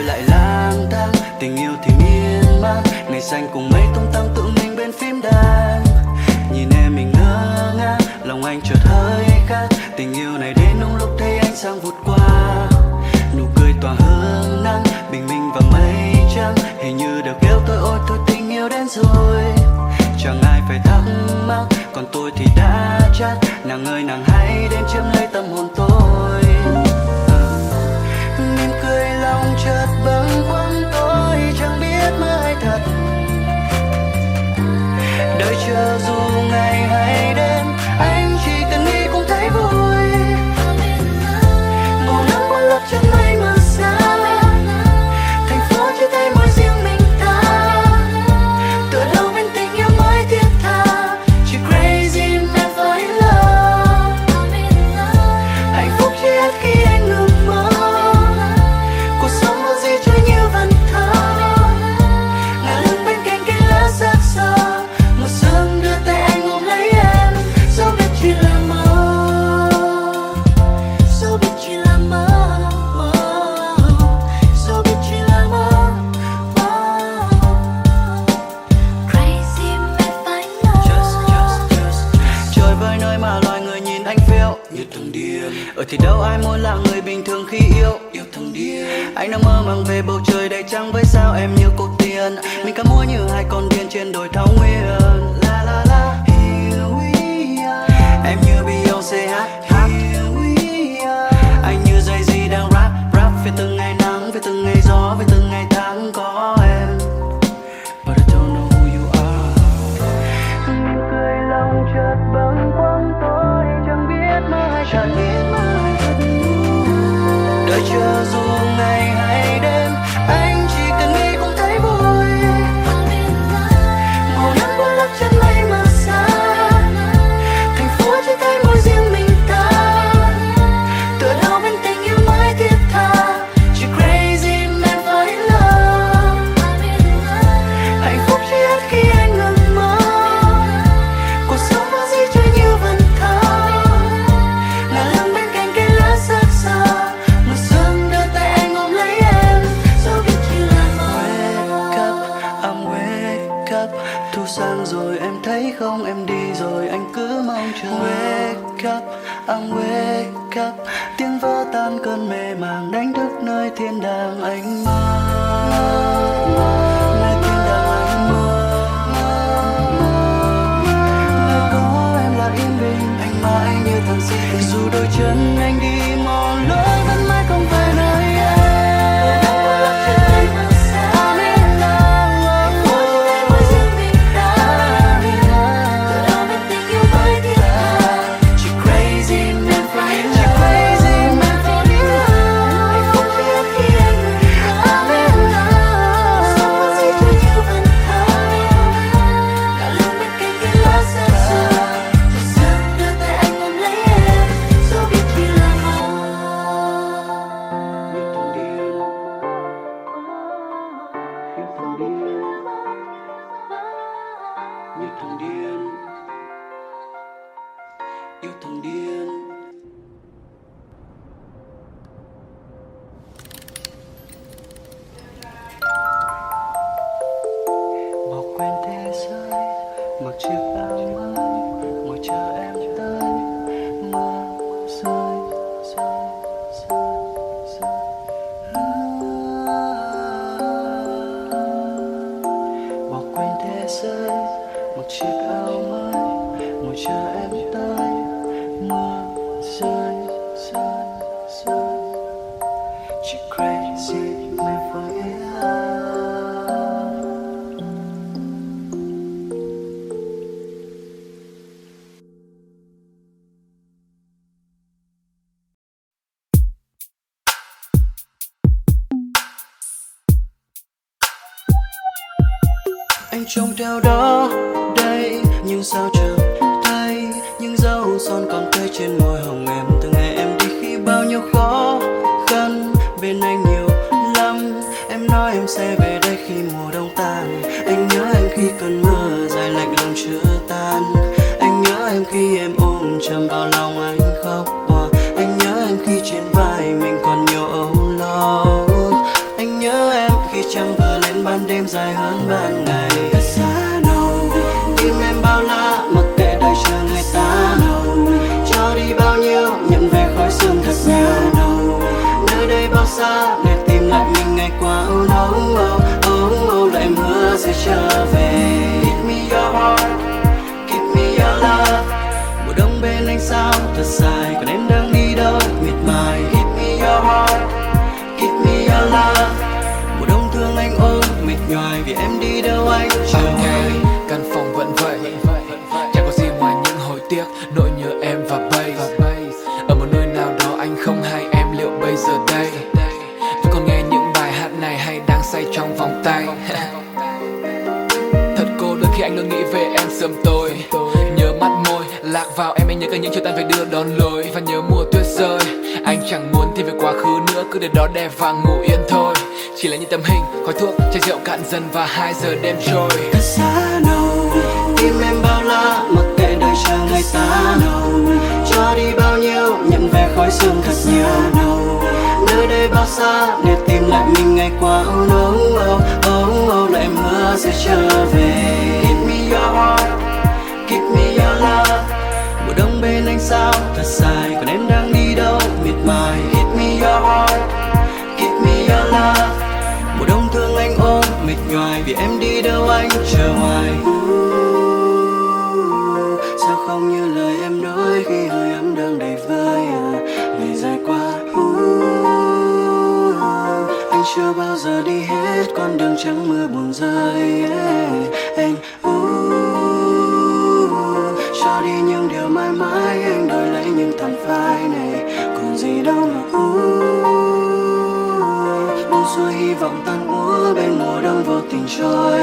tôi lại lang thang. Tình yêu thì miên man ngày xanh cùng mây tung tăng tự mình bên phim đàn nhìn em mình ngơ ngác, lòng anh chợt hơi khác. Tình yêu này đến đúng lúc thấy anh sang vụt qua. Nụ cười tỏa hương nắng, bình minh và mây trắng. Hình như đều kêu tôi ôi, thôi tình yêu đến rồi. Chẳng ai phải thắc mắc, còn tôi thì đã chát nàng ơi, nàng trở về. Give me your heart, give me your love. Mùa đông bên anh sao thật dài. Nhớ cả những chiều tan về đưa đón lối Và nhớ mùa tuyết rơi. Anh chẳng muốn thì về quá khứ nữa Cứ để đó đẹp và ngủ yên thôi. Chỉ là những tấm hình, khói thuốc, chai rượu cạn dần và hai giờ đêm trôi. Thật xa đâu tim em bao la mặc kệ đời chờ người ta đâu cho đi bao nhiêu nhận về khói sương thật nhiều. đâu nơi đây bao xa để tìm lại mình ngày qua. Âu nấu âu âu âu lại mưa sẽ trở về. Give me your heart give me your love sao thật dài còn em đang đi đâu? Miệt mài give me your heart give me your love. Mùa đông thương anh ôm mệt nhoài vì em đi đâu anh chờ hoài? Sao không như lời em nói khi hơi ấm đang đầy vơi à, ngày dài qua anh chưa bao giờ đi hết con đường trắng mưa buồn rơi anh cho đi những điều mãi mãi những này, còn gì đâu mà buông xuôi hy vọng tan úa bên mùa đông vô tình trôi.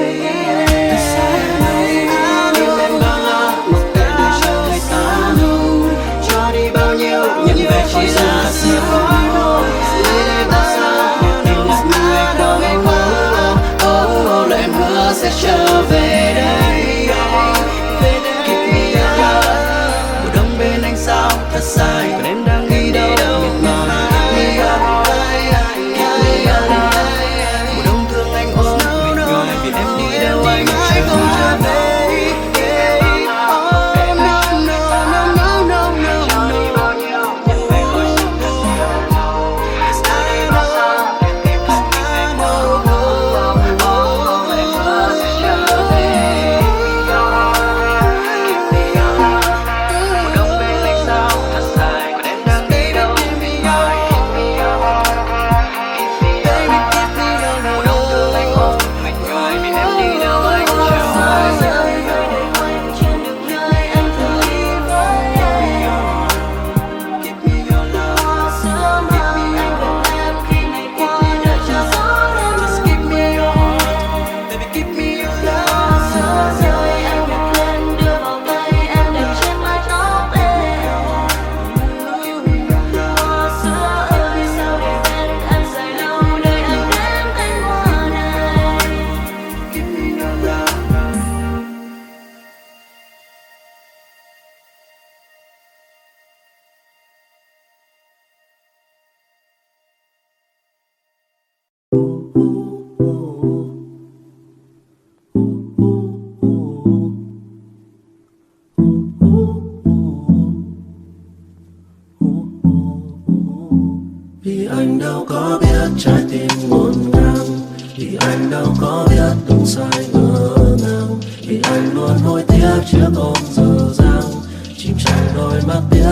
Thật xa đâu nhưng em bao la mặc kệ đời trở người xa đâu cho đi bao nhiêu, nhận về chỉ là thật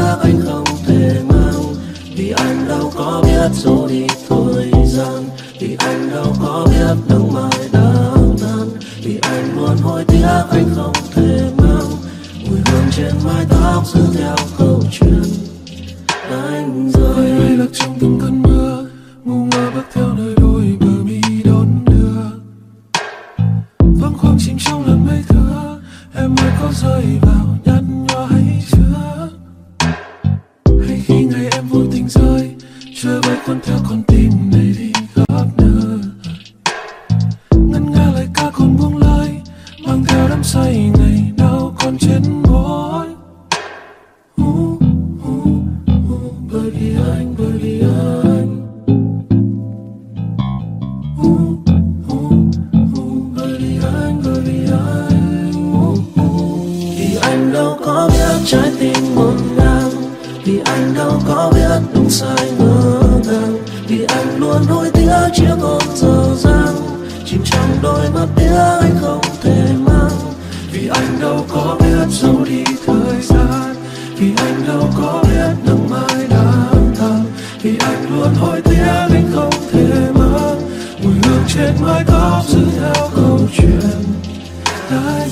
khác anh không thể mang vì anh đâu có biết dù đi thời gian vì anh đâu có biết đâu. Đường trên mái tóc giữ theo câu chuyện anh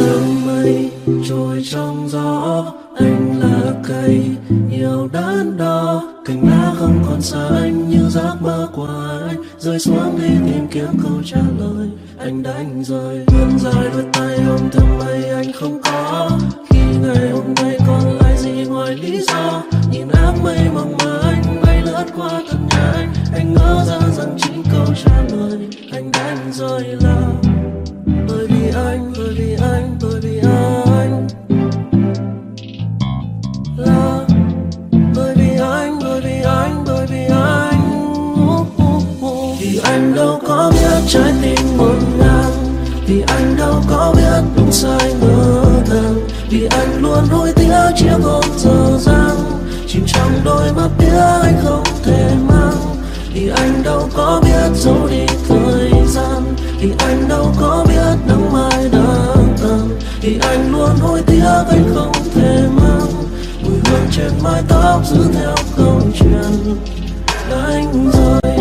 đường mây trôi trong gió anh là cây nhiều đắn đo cành lá không còn xa anh như giấc mơ của anh rơi xuống đi tìm kiếm câu trả lời anh đánh rơi vươn dài đôi tay ôm thầm mây anh không có khi ngày hôm nay còn lại gì ngoài lý do nhìn áng mây mong mơ anh lướt qua tận anh anh ngỡ ra rằng chính câu trả lời anh đánh rơi là bởi vì anh bởi vì anh bởi vì anh là bởi vì anh bởi vì anh bởi vì anh. Uh, uh, uh. vì anh đâu có biết trái tim một ngang. Vì anh đâu có biết đúng sai ngỡ ngàng vì anh luôn hối tiếc chiếc hôn giờ dang chìm trong đôi mắt tiếc anh không thể mang. Vì anh đâu có biết dấu đi thời gian. Vì anh đâu có biết nắng mai đang tàn. Vì anh luôn hối tiếc anh không thể mang. Mùi hương trên mái tóc giữ theo câu chuyện đánh rơi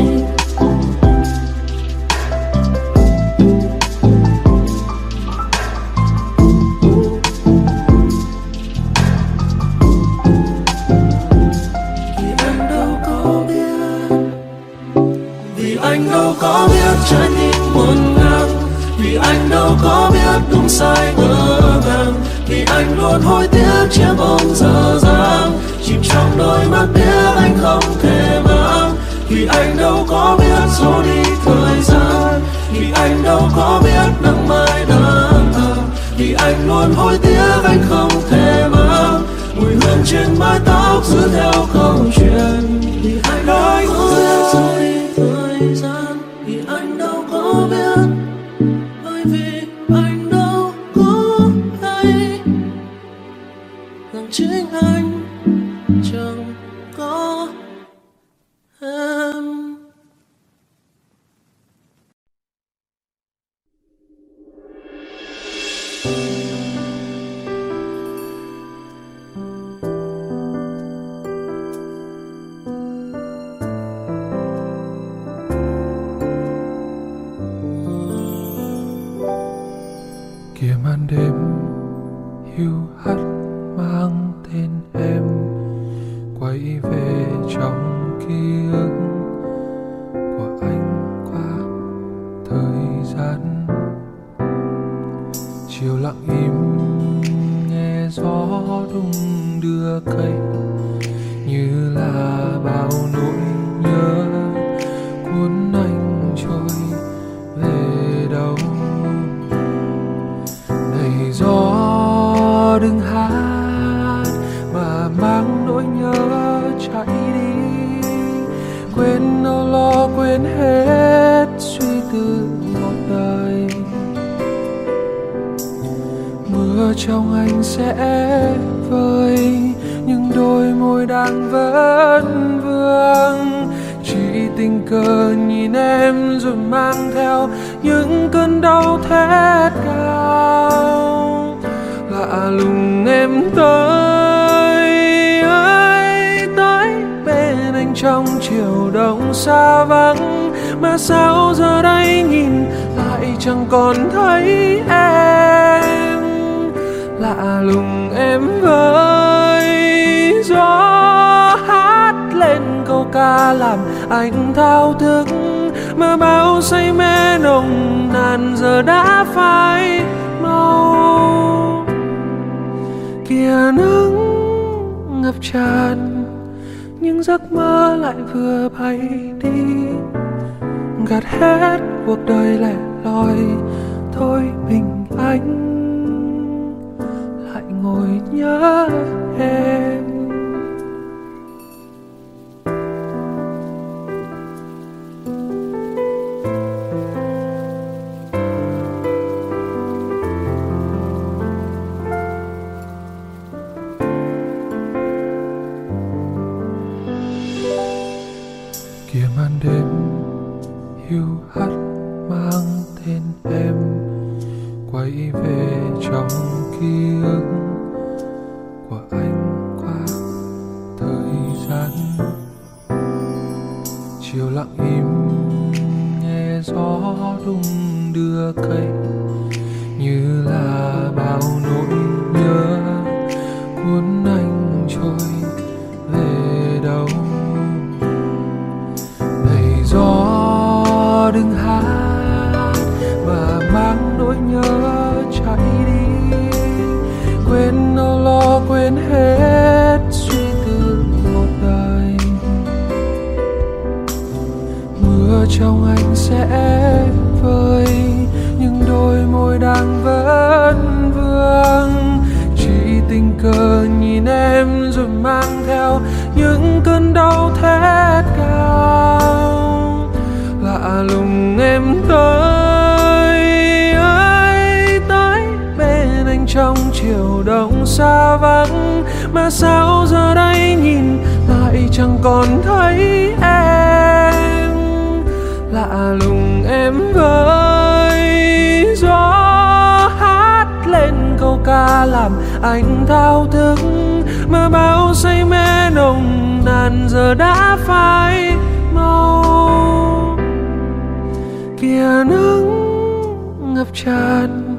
đôi mắt tiếc anh không thể mang vì anh đâu có biết số đi thời gian vì anh đâu có biết nắng mai đang tàn vì anh luôn hối tiếc anh không thể mang mùi hương trên mái tóc giữ theo câu chuyện. Vì anh nói cây. Như là bao nỗi nhớ, cuốn anh trôi về đâu? Này gió đừng hát mà mang nỗi nhớ chạy đi. Quên âu lo, quên hết suy tư một đời mưa trong anh sẽ vẫn vương chỉ tình cờ nhìn em rồi mang theo những cơn đau thét cao. Lạ lùng em tới, ơi, tới bên anh trong chiều đông xa vắng. Mà sao giờ đây nhìn lại chẳng còn thấy em? Lạ lùng em với gió ca làm anh thao thức. Mơ bao say mê nồng nàn, giờ đã phai màu. Kìa nắng ngập tràn nhưng giấc mơ lại vừa bay đi. Gạt hết cuộc đời lẻ loi, thôi mình anh, lại ngồi nhớ em. Trong anh sẽ vơi, nhưng đôi môi đang vẫn vương. Chỉ tình cờ nhìn em rồi mang theo những cơn đau thét cao. Lạ lùng em tới, ơi, tới bên anh trong chiều đông xa vắng. Mà sao giờ đây nhìn lại chẳng còn thấy em? Làm anh thao thức. Mơ bao say mê nồng nàn giờ đã phai màu kia nắng ngập tràn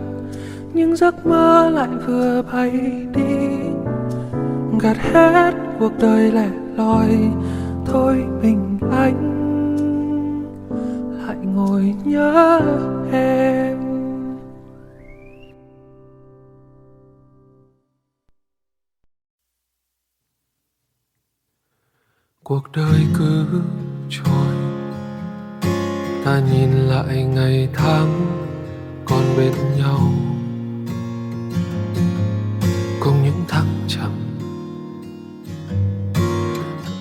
nhưng giấc mơ lại vừa bay đi. Gạt hết cuộc đời lẻ loi còn bên nhau. Cùng những thăng trầm.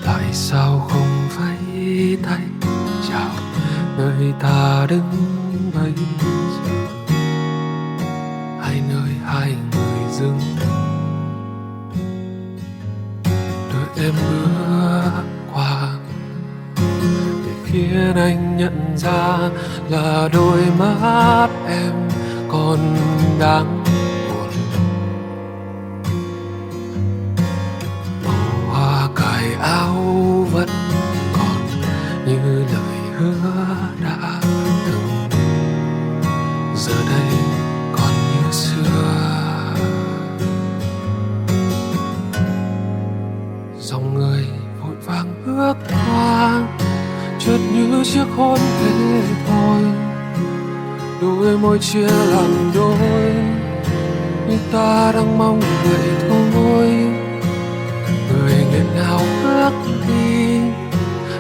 Tại sao không vẫy tay chào nơi ta đứng bây anh nhận ra là đôi mắt em còn đang chợt chiếc hôn thế thôi. Đôi môi chia làm đôi. Như ta đang mong vậy thôi người nghẹn nào bước đi.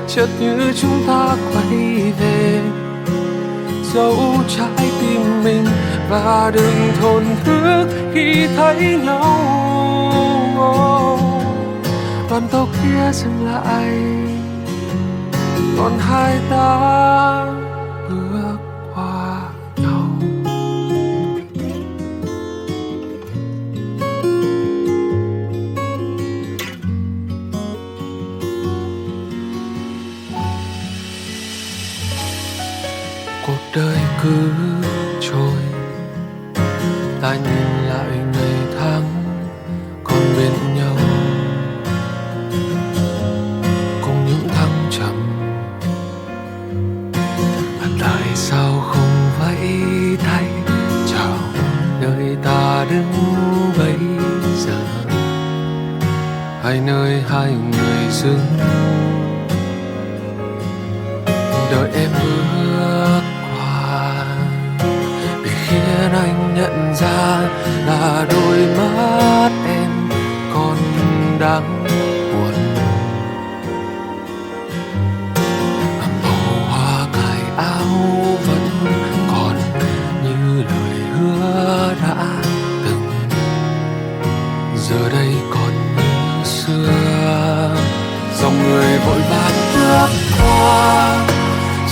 Chợt như chúng ta quay về. Dấu trái tim mình và đừng thổn thức khi thấy nhau. Đoàn tàu kia dừng lại còn hai ta nơi hai người dừng đợi em bước qua để khiến anh nhận ra là đôi mắt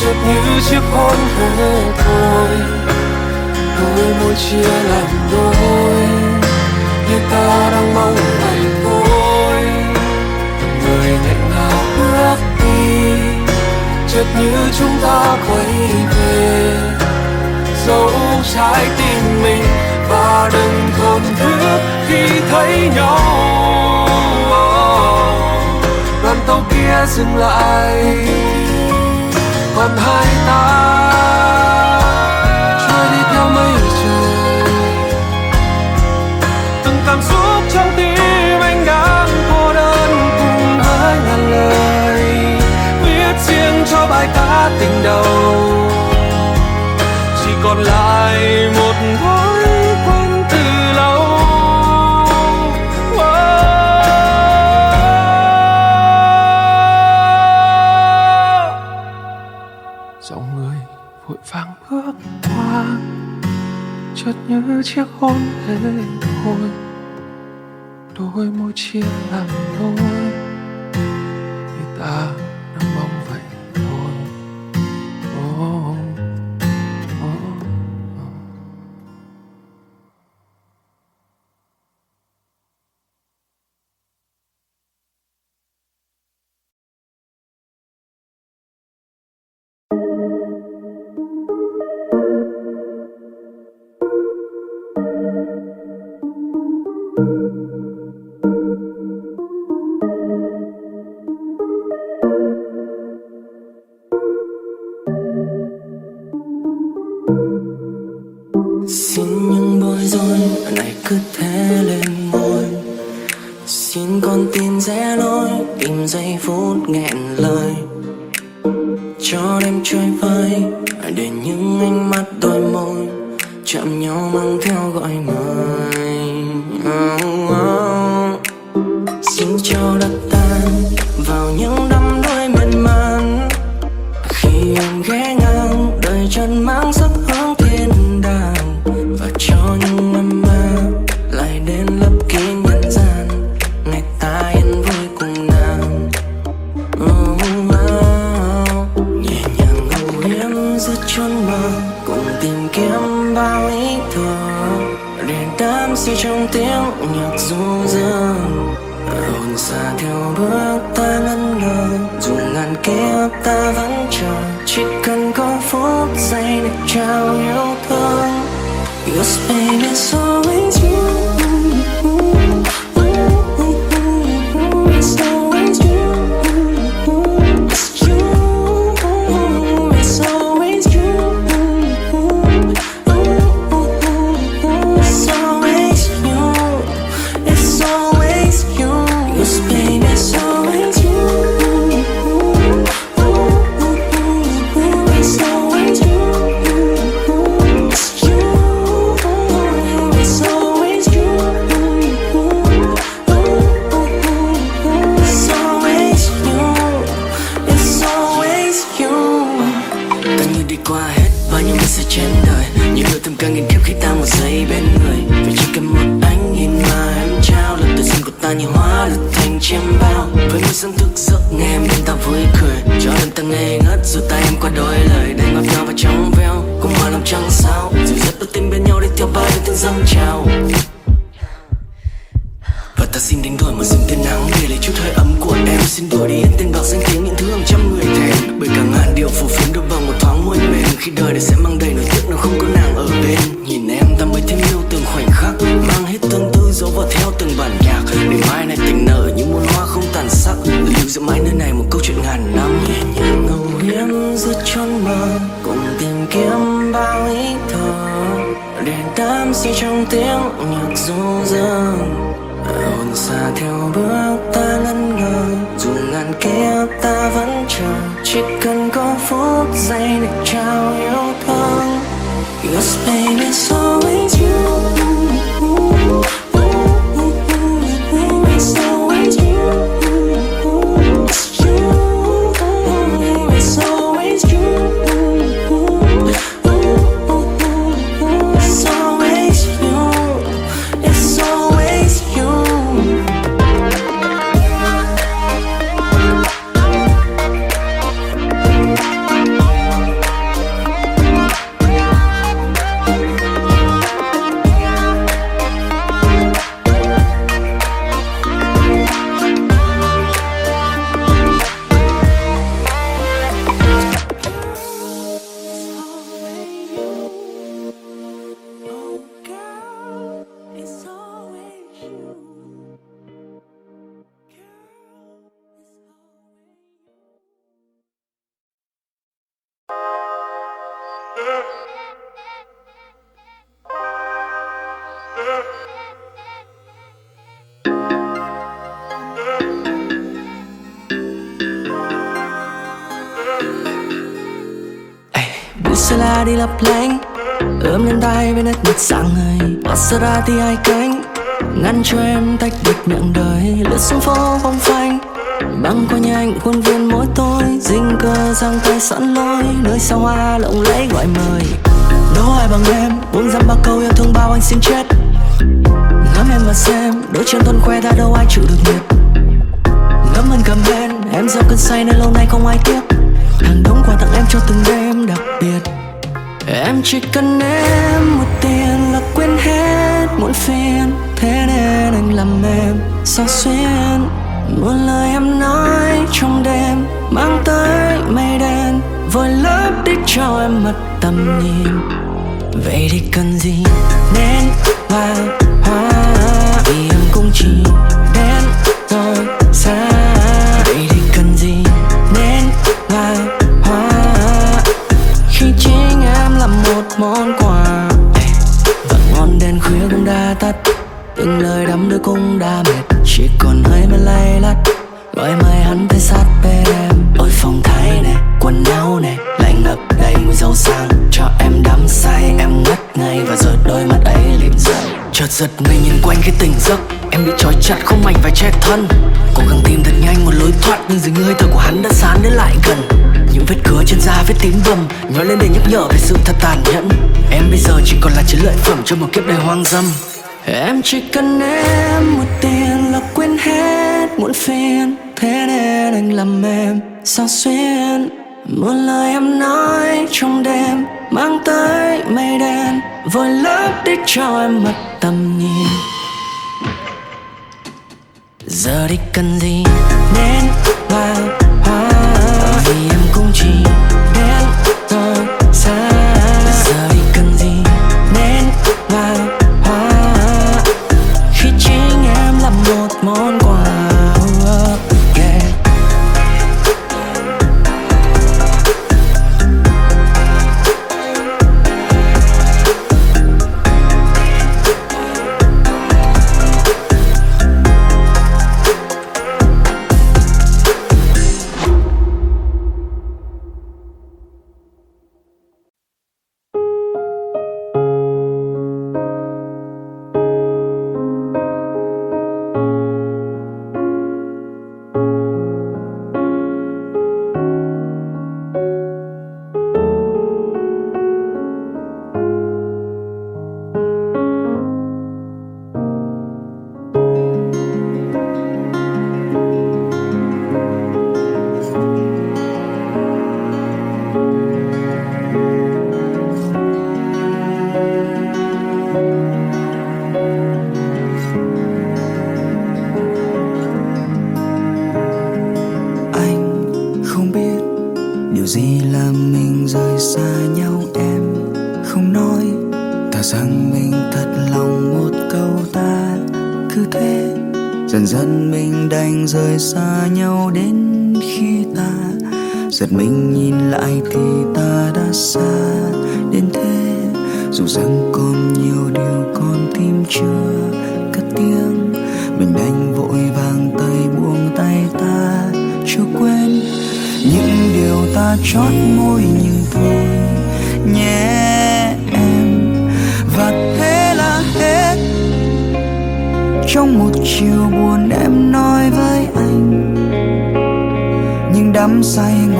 chợt như chiếc hôn về thôi đôi môi chia làm đôi như ta đang mong ngày thôi người nghẹn nào bước đi chợt như chúng ta quay về dấu trái tim mình và đừng thổn thức khi thấy nhau đoàn tàu kia dừng lại còn hai ta. Trôi đi theo mây trời từng cảm xúc trong tim anh đang cô đơn cùng ngàn lời. Viết riêng cho bài ca tình đầu. Chỉ còn lại một thôi 而且红的魂，多么艰难，也打。ta vẫn chờ. Chỉ cần có phút giây để trao yêu thương. Your pain is always you. phút giây a trao Bussela đi lấp lánh, Ướm lên tay với nét mặt sáng ngời. Maserati hai cánh, Ngăn cho em tách biệt miệng đời. Lướt xuống phố phong phanh Băng qua nhanh khuôn viên mỗi tối, Dinh cơ giang tay sẵn lối, Nơi sao hoa lộng lẫy gọi mời. Đố ai bằng em Buông dăm ba câu yêu thương bao anh xin chết. Ngắm em mà xem, Đôi chân thân khoe ta đâu ai chịu được nhiệt. Ngắm anh cầm bên Em gieo cơn say nên lâu nay không ai tiếc Hàng đống quà tặng em cho từng đêm đặc biệt. Em chỉ cần em một tiền là quên hết muộn phiền, Thế nên anh làm em sao xuyên buồn lời em nói trong đêm Mang tới mây đen, Vội lấp đi cho em mất tầm nhìn. Vậy thì cần gì nên hoa hoa? Vì em cũng chỉ đến rồi xa. Vậy thì cần gì nên hoa hoa? Khi chính em là một món quà Và ngọn đèn khuya cũng đã tắt Từng lời đắm đuối cũng đã mệt. Chỉ còn hơi mới lay lắt. Gọi mời hắn tới sát bên em. Ôi phong thái này, quần áo này Lại ngập đầy mùi dầu sang Cho em đắm say, em ngất ngay Và rồi đôi mắt ấy liệm dậy Chợt giật mình nhìn quanh cái tỉnh giấc. Em bị trói chặt không mảnh phải che thân. Cố gắng tìm thật nhanh một lối thoát Nhưng dưới hơi thở của hắn đã sán đến lại gần. Những vết cứa trên da vết tím bầm Nhói lên để nhắc nhở về sự thật tàn nhẫn. Em bây giờ chỉ còn là chiến lợi phẩm cho một kiếp đầy hoang dâm. Em chỉ cần em một tiền là quên hết muộn phiền. Thế nên anh làm em sao xuyên. Một lời em nói trong đêm Mang tới mây đen. Vội lấp đi cho em mất tầm nhìn. Giờ đi cần gì nên hoa hoa Vì em cũng chỉ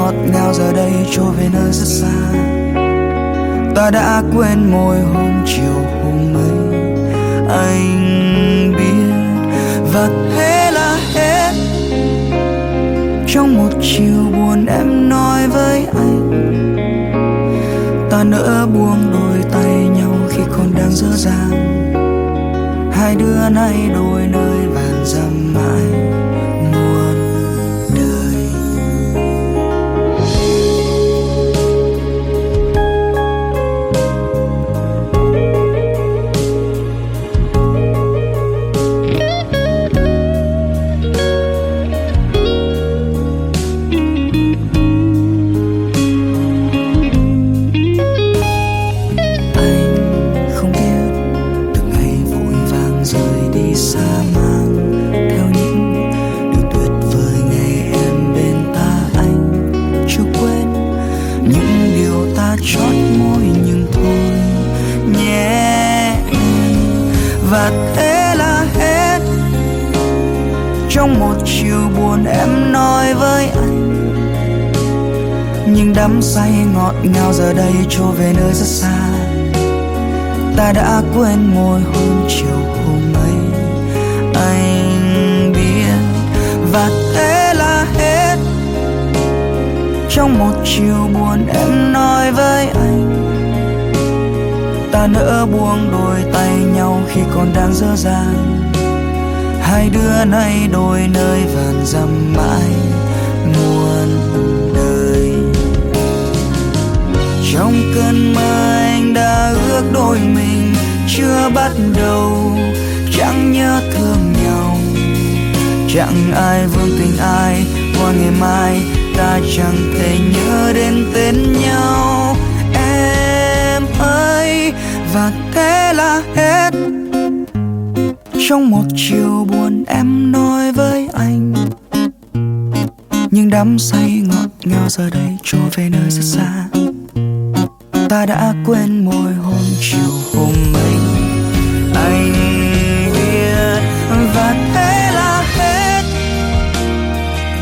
ngọt ngào giờ đây trôi về nơi rất xa. Ta đã quên môi hôn chiều hôm ấy. Anh biết và thế là hết trong một chiều buồn em nói với anh, ta nỡ buông đôi tay nhau khi còn đang dở dàng hai đứa nay đôi nơi vàng dặm mãi. Trong một chiều buồn em nói với anh. Nhưng đắm say ngọt ngào giờ đây trôi về nơi rất xa. Ta đã quên môi hôn chiều hôm ấy. Anh biết và thế là hết. Trong một chiều buồn em nói với anh. Ta nỡ buông đôi tay nhau khi còn đang dơ dàng hai đứa nay đôi nơi vàn dặm mãi, muôn đời. Trong cơn mơ anh đã ước đôi mình, chưa bắt đầu, chẳng nhớ thương nhau. Chẳng ai vương tình ai, qua ngày mai ta chẳng thể nhớ đến tên nhau. Em ơi, và thế là hết trong một chiều buồn em nói với anh. Nhưng đắm say ngọt ngào giờ đây trôi về nơi rất xa. Ta đã quên môi hôn chiều hôm ấy anh biết và thế là hết.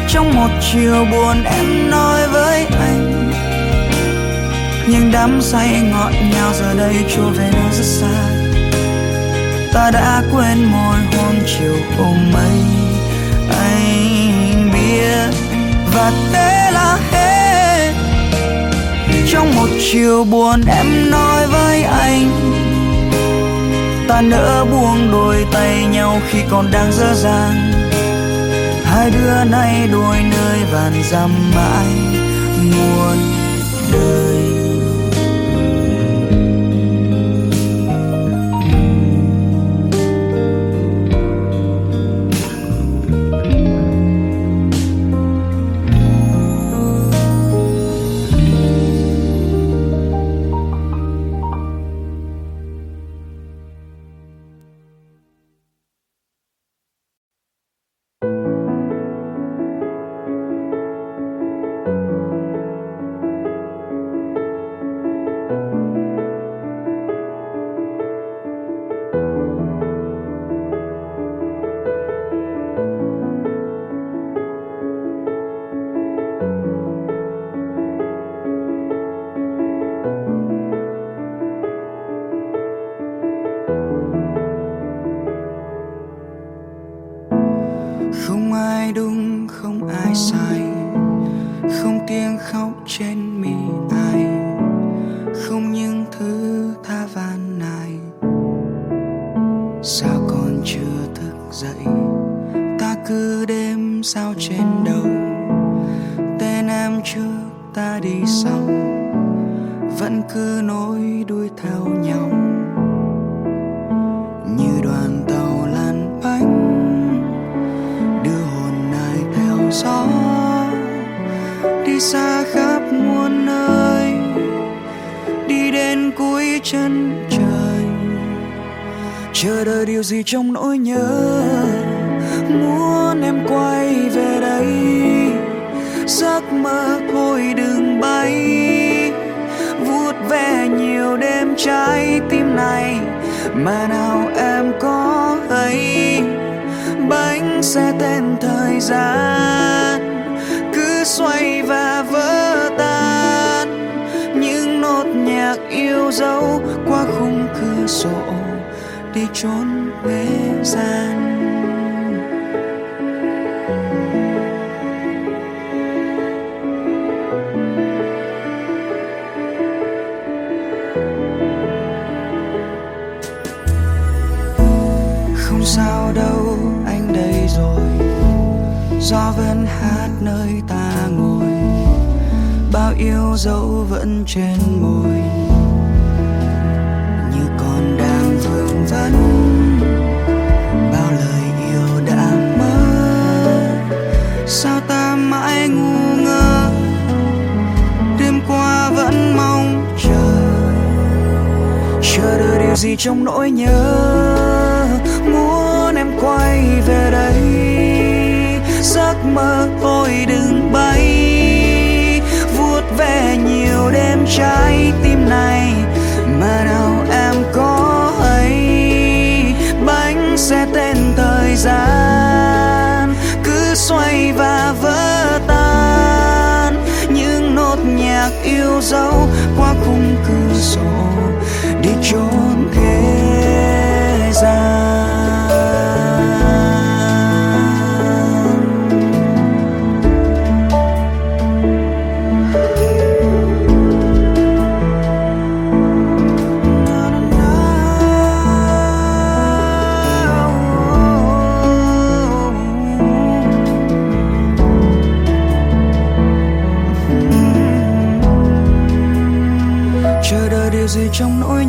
Trong một chiều buồn em nói với anh. Nhưng đắm say ngọt ngào giờ đây trôi về nơi rất xa ta đã quên môi hôn chiều hôm ấy anh biết và thế là hết. Trong một chiều buồn em nói với anh, ta nỡ buông đôi tay nhau khi còn đang dơ dàng hai đứa nay đôi nơi vàn dằm mãi muôn đời. Ai đúng không ai sai. Gió vẫn hát nơi ta ngồi. Bao yêu dấu vẫn trên môi. Như còn đang vương vấn bao lời yêu đã mất. Sao ta mãi ngu ngơ? Đêm qua vẫn mong chờ. Chờ đợi điều gì trong nỗi nhớ. Muốn em quay về đây giấc mơ tôi đừng bay. Vuốt về nhiều đêm trái tim này mà nào em có ấy bánh xe tên thời gian, cứ xoay và vỡ tan. Những nốt nhạc yêu dấu qua khung cửa sổ đi chốn thế gian. trong nỗi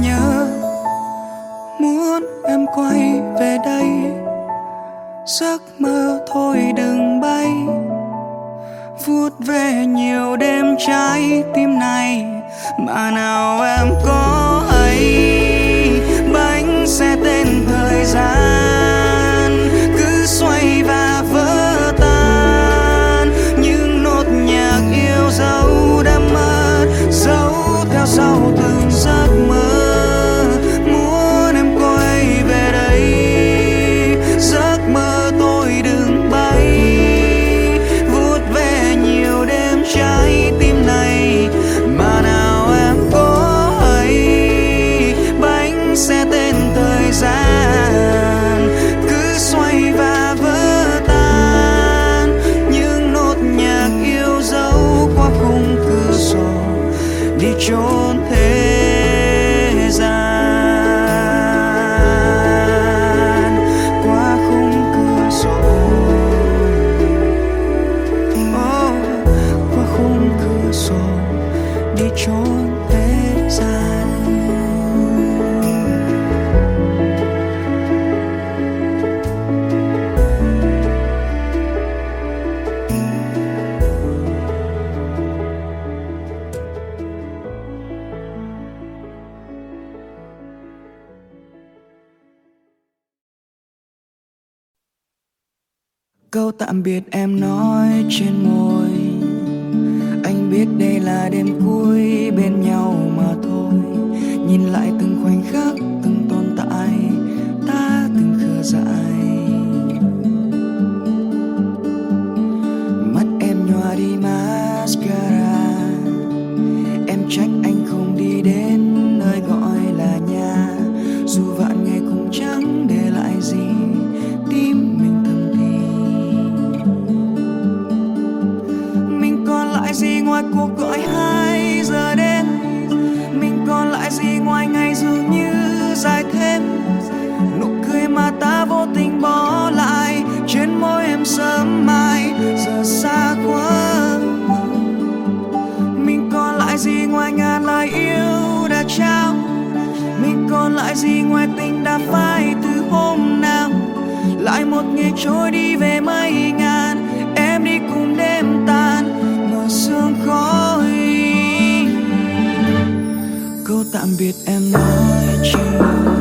tạm biệt em nói trên môi. Anh biết đây là đêm cuối bên nhau mà thôi. Nhìn lại từng khoảnh khắc, từng tồn tại, ta từng khờ dại. gì ngoài tình đã phai từ hôm nào? Lại một ngày trôi đi về mây ngàn em đi cùng đêm tàn, mùa sương khói. Câu tạm biệt em nói chưa?